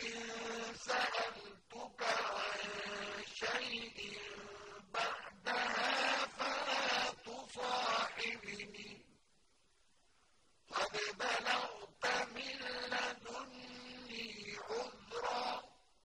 وَإِن سَأَلْتُكَ عَن شَيْءٍ بَعْدَهَا فَلَا تُصَاحِبْنِي.